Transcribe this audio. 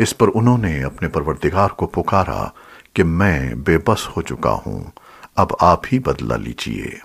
इस पर उन्होंने अपने परवरदिगार को पुकारा कि मैं बेबस हो चुका हूँ, अब आप ही बदला लीजिए।